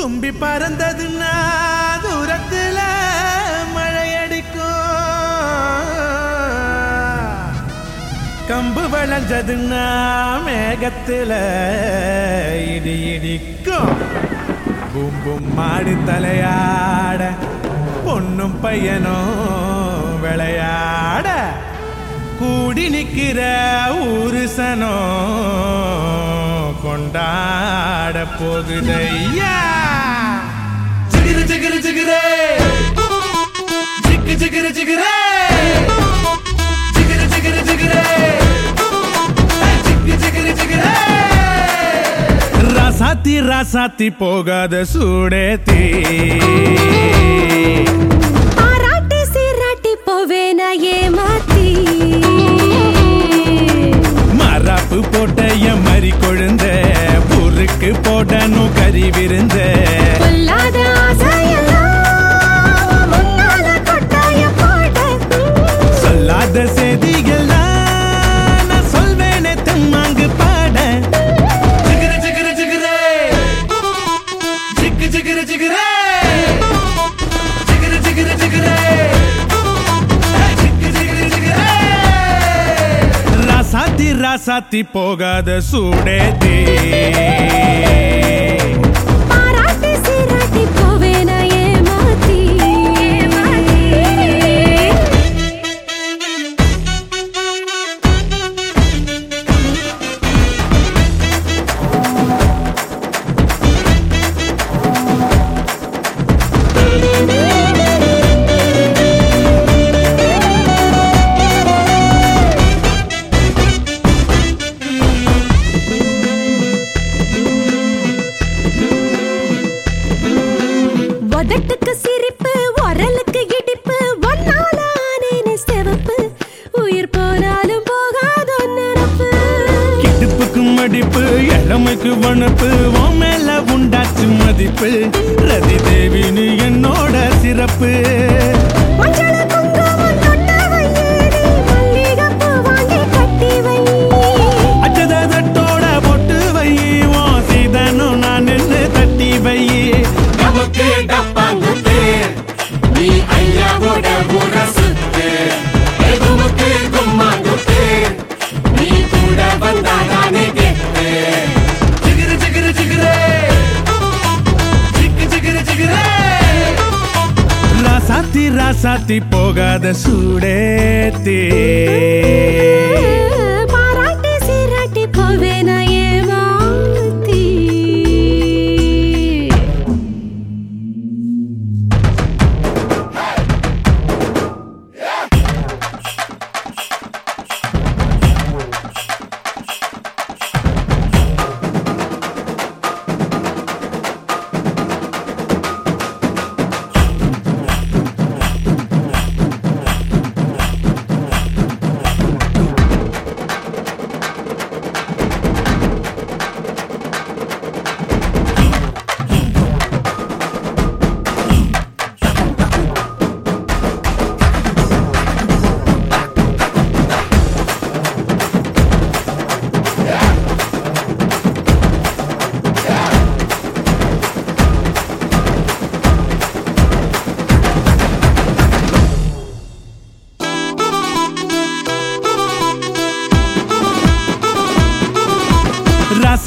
தும்பி பறந்ததுன்னா தூரத்தில் மழையடிக்கும். கம்பு விளைஞ்சதுன்னா மேகத்தில் இடி இடிக்கும். கும்பும் பூம் மாடி தலையாட பொண்ணும் பையனும் விளையாட கூடி நிற்கிற ஊருசனோ கொண்டாட போகுதையா? ஜிகிரு ஜிகிரே. ஜிகிரு ஜிகிரு ஜிகிரே. ஜிக்கு ஜிகிரு ஜிகிரே. ராசாத்தி ராசாத்தி போகாத சூடேத்தி பாராட்டி சீராட்டி போவேன ஏமாத்தி ராசாத்தி ராசாத்தி போகாத சூடேத்தி இளமைக்கு வனப்பு உன் மேல உண்டாச்சு மதிப்பு. ரதி தேவினு என்னோட சிறப்பு. ராசாத்தி ராசாத்தி போகாத சூடேத்தே.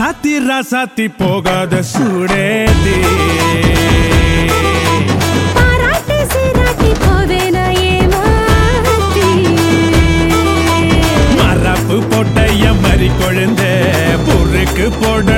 ராசாத்தி ராசாத்தி போகாத மரப்பு போட்ட என் மறி கொழுந்த பொருக்கு போடணும்